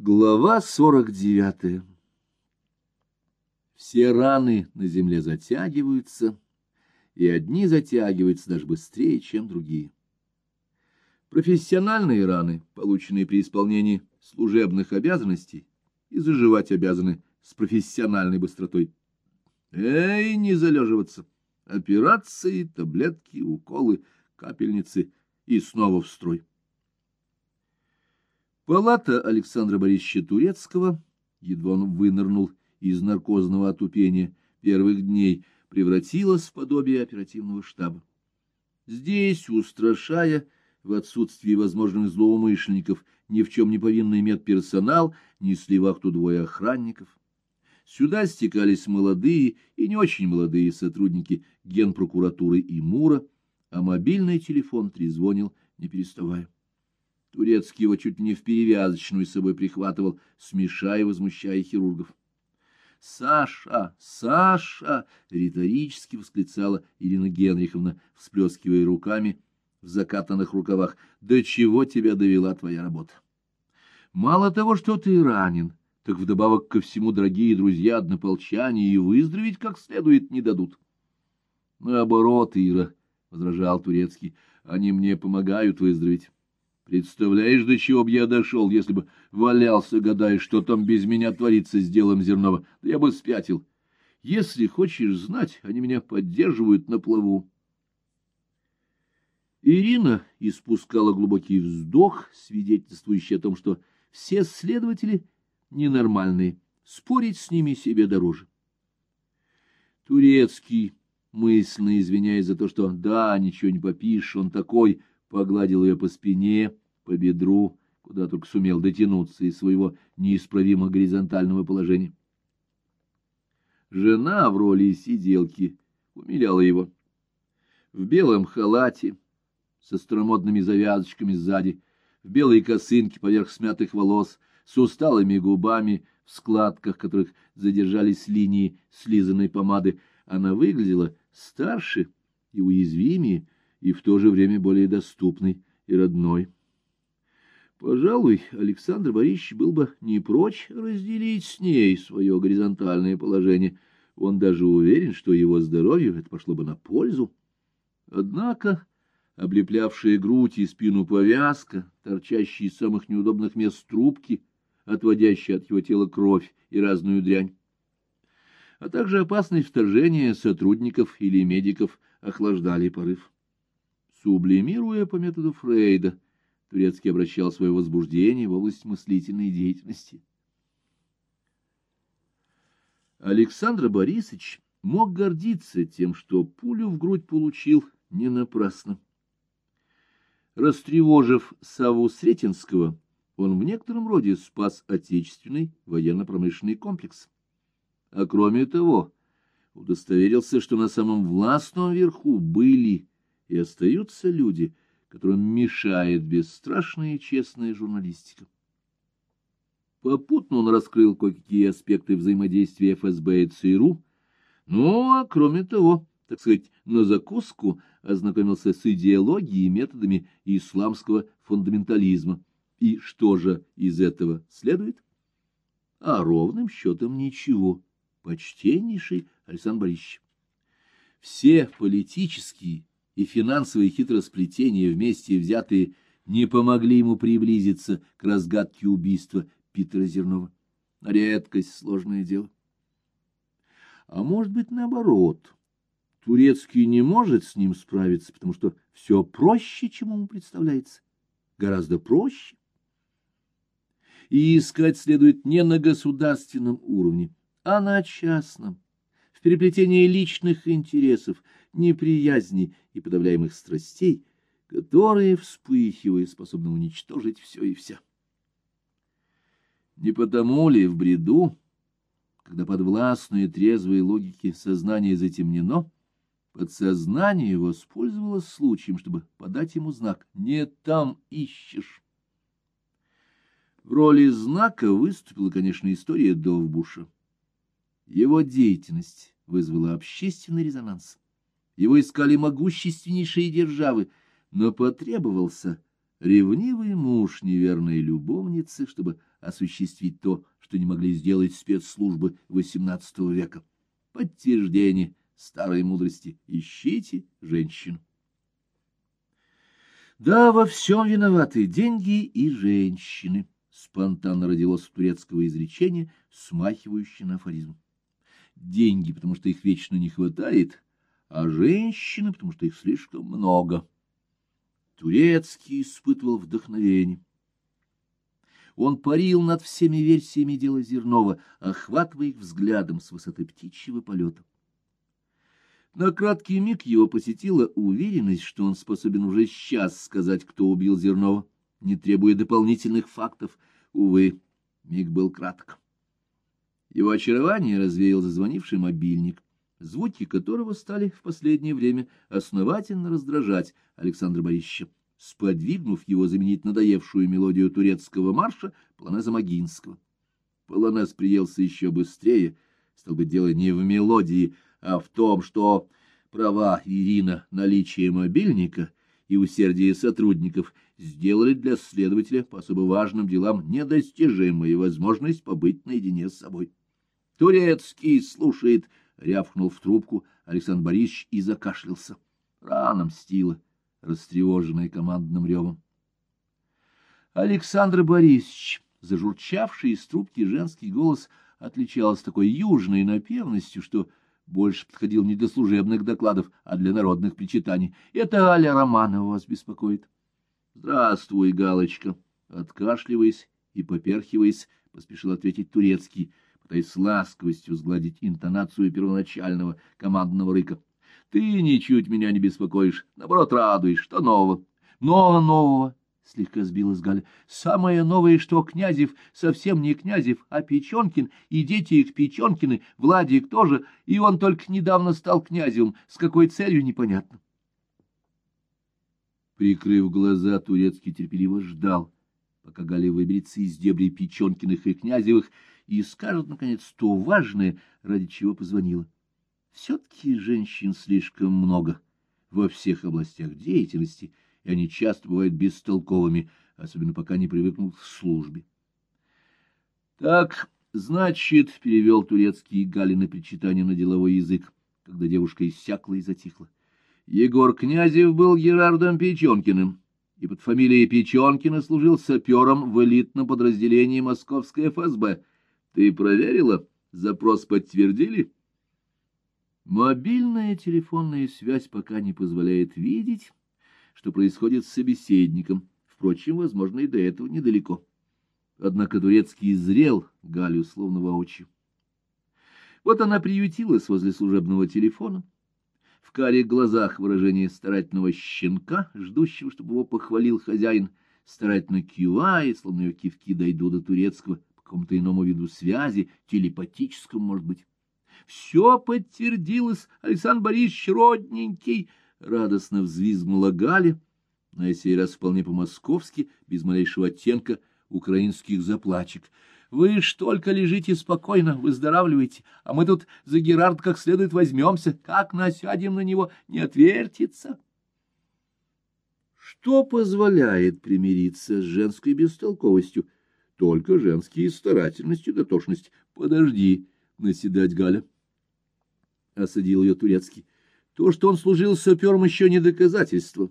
Глава сорок девятая Все раны на земле затягиваются, и одни затягиваются даже быстрее, чем другие. Профессиональные раны, полученные при исполнении служебных обязанностей, и заживать обязаны с профессиональной быстротой. Эй, не залеживаться! Операции, таблетки, уколы, капельницы и снова в строй. Палата Александра Борисовича Турецкого, едва он вынырнул из наркозного отупения первых дней, превратилась в подобие оперативного штаба. Здесь, устрашая, в отсутствии возможных злоумышленников, ни в чем не повинный медперсонал, несли вахту двое охранников. Сюда стекались молодые и не очень молодые сотрудники генпрокуратуры и МУРа, а мобильный телефон трезвонил, не переставая. Турецкий его чуть не в перевязочную с собой прихватывал, смешая и возмущая хирургов. «Саша! Саша!» — риторически восклицала Ирина Генриховна, всплескивая руками в закатанных рукавах. «До чего тебя довела твоя работа? Мало того, что ты ранен, так вдобавок ко всему дорогие друзья однополчане и выздороветь как следует не дадут». «Наоборот, Ира», — возражал Турецкий, — «они мне помогают выздороветь». Представляешь, до чего б я дошел, если бы валялся, гадая, что там без меня творится с делом Зернова? Да я бы спятил. Если хочешь знать, они меня поддерживают на плаву. Ирина испускала глубокий вздох, свидетельствующий о том, что все следователи ненормальные, спорить с ними себе дороже. Турецкий, мысленно извиняясь за то, что «да, ничего не попишешь, он такой», погладил ее по спине, по бедру, куда только сумел дотянуться из своего неисправимо горизонтального положения. Жена в роли сиделки умиляла его. В белом халате, со старомодными завязочками сзади, в белой косынке поверх смятых волос, с усталыми губами, в складках которых задержались линии слизанной помады, она выглядела старше и уязвимее, и в то же время более доступной и родной. Пожалуй, Александр Борисович был бы не прочь разделить с ней свое горизонтальное положение. Он даже уверен, что его здоровью это пошло бы на пользу. Однако облеплявшая грудь и спину повязка, торчащие из самых неудобных мест трубки, отводящие от его тела кровь и разную дрянь, а также опасность вторжения сотрудников или медиков охлаждали порыв. Сублимируя по методу Фрейда, Турецкий обращал свое возбуждение в область мыслительной деятельности. Александр Борисович мог гордиться тем, что пулю в грудь получил не напрасно. Растревожив Саву Сретенского, он в некотором роде спас отечественный военно-промышленный комплекс. А кроме того, удостоверился, что на самом властном верху были и остаются люди, которым мешает бесстрашная и честная журналистика. Попутно он раскрыл кое-какие аспекты взаимодействия ФСБ и ЦРУ, ну, а кроме того, так сказать, на закуску ознакомился с идеологией и методами исламского фундаментализма. И что же из этого следует? А ровным счетом ничего. Почтеннейший Александр Борисович. Все политические и финансовые хитросплетения вместе взятые не помогли ему приблизиться к разгадке убийства Питера Зернова. Редкость — сложное дело. А может быть, наоборот. Турецкий не может с ним справиться, потому что все проще, чем ему представляется. Гораздо проще. И искать следует не на государственном уровне, а на частном в переплетении личных интересов, неприязни и подавляемых страстей, которые, вспыхивая, способны уничтожить все и вся. Не потому ли в бреду, когда под властной трезвой логики сознание затемнено, подсознание воспользовалось случаем, чтобы подать ему знак «не там ищешь». В роли знака выступила, конечно, история Довбуша. Его деятельность вызвала общественный резонанс. Его искали могущественнейшие державы, но потребовался Ревнивый муж неверной любовницы, чтобы осуществить то, что не могли сделать спецслужбы XVIII века. Подтверждение старой мудрости «Ищите женщину». Да, во всем виноваты деньги и женщины. Спонтанно родилось турецкого изречения, смахивающее на афоризм. Деньги, потому что их вечно не хватает, а женщины, потому что их слишком много. Турецкий испытывал вдохновение. Он парил над всеми версиями дела Зернова, охватывая их взглядом с высоты птичьего полета. На краткий миг его посетила уверенность, что он способен уже сейчас сказать, кто убил Зернова, не требуя дополнительных фактов. Увы, миг был краток. Его очарование развеял зазвонивший мобильник, звуки которого стали в последнее время основательно раздражать Александра Борисовича, сподвигнув его заменить надоевшую мелодию турецкого марша Полонеза Магинского. Полонез приелся еще быстрее, стал бы дело не в мелодии, а в том, что права Ирина, наличие мобильника и усердие сотрудников сделали для следователя по особо важным делам недостижимой возможность побыть наедине с собой. «Турецкий слушает», — рявкнул в трубку Александр Борисович и закашлялся. Рано мстила, растревоженная командным ревом. Александр Борисович, зажурчавший из трубки женский голос, отличался такой южной напевностью, что больше подходил не для служебных докладов, а для народных причитаний. Это Аля Романова вас беспокоит. — Здравствуй, Галочка. Откашливаясь и поперхиваясь, поспешил ответить турецкий, пытаясь с ласковостью сгладить интонацию первоначального командного рыка. — Ты ничуть меня не беспокоишь, наоборот, радуешь. Что нового? — Много нового, — слегка сбилась Галя. — Самое новое, что Князев совсем не Князев, а Печенкин, и дети их Печенкины, Владик тоже, и он только недавно стал князевым, с какой целью непонятно. Прикрыв глаза, Турецкий терпеливо ждал, пока Галя выберется из дебрей Печенкиных и Князевых и скажет, наконец, то важное, ради чего позвонила. Все-таки женщин слишком много во всех областях деятельности — и они часто бывают бестолковыми, особенно пока не привыкнут к службе. — Так, значит, — перевел турецкий Галины причитание на деловой язык, когда девушка иссякла и затихла. Егор Князев был Герардом Печенкиным, и под фамилией Печенкина служил сапером в элитном подразделении Московской ФСБ. Ты проверила? Запрос подтвердили? Мобильная телефонная связь пока не позволяет видеть что происходит с собеседником, впрочем, возможно, и до этого недалеко. Однако Турецкий зрел Галю словно воочию. Вот она приютилась возле служебного телефона, в карих глазах выражение старательного щенка, ждущего, чтобы его похвалил хозяин, старательно кивает, словно ее кивки дойдут до турецкого какому-то иному виду связи, телепатическому, может быть. Все подтвердилось, Александр Борисович родненький, — радостно взвизгнула Галя, на сей раз вполне по-московски, без малейшего оттенка украинских заплачек. — Вы ж только лежите спокойно, выздоравливаете, а мы тут за Герард как следует возьмемся, как насядем на него, не отвертится. Что позволяет примириться с женской бестолковостью? Только женские старательность и дотошность. Подожди, наседать Галя. Осадил ее турецкий. То, что он служил сапером, еще не доказательство.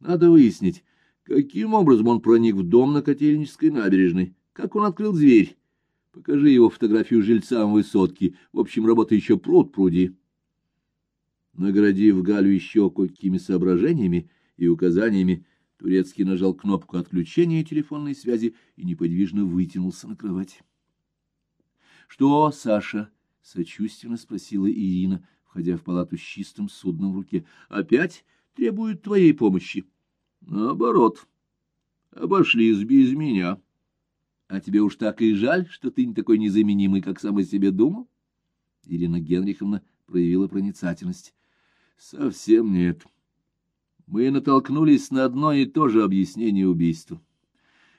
Надо выяснить, каким образом он проник в дом на Котельнической набережной, как он открыл дверь. Покажи его фотографию жильцам высотки. В общем, работа еще пруд пруди. Наградив Галю еще кое-какими соображениями и указаниями, Турецкий нажал кнопку отключения телефонной связи и неподвижно вытянулся на кровати. — Что, Саша? — сочувственно спросила Ирина, входя в палату с чистым судном в руке. — Опять требуют твоей помощи? — Наоборот. Обошлись без меня. — А тебе уж так и жаль, что ты не такой незаменимый, как сам о себе думал? Ирина Генриховна проявила проницательность. — Совсем нет. Мы натолкнулись на одно и то же объяснение убийства.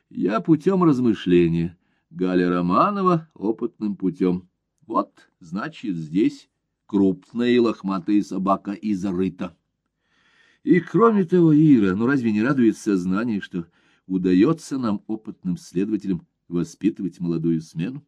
Я путем размышления, Галя Романова опытным путем. Вот, значит, здесь крупная и лохматая собака изрыта. И кроме того, Ира, ну разве не радует сознание, что удается нам, опытным следователям, воспитывать молодую смену.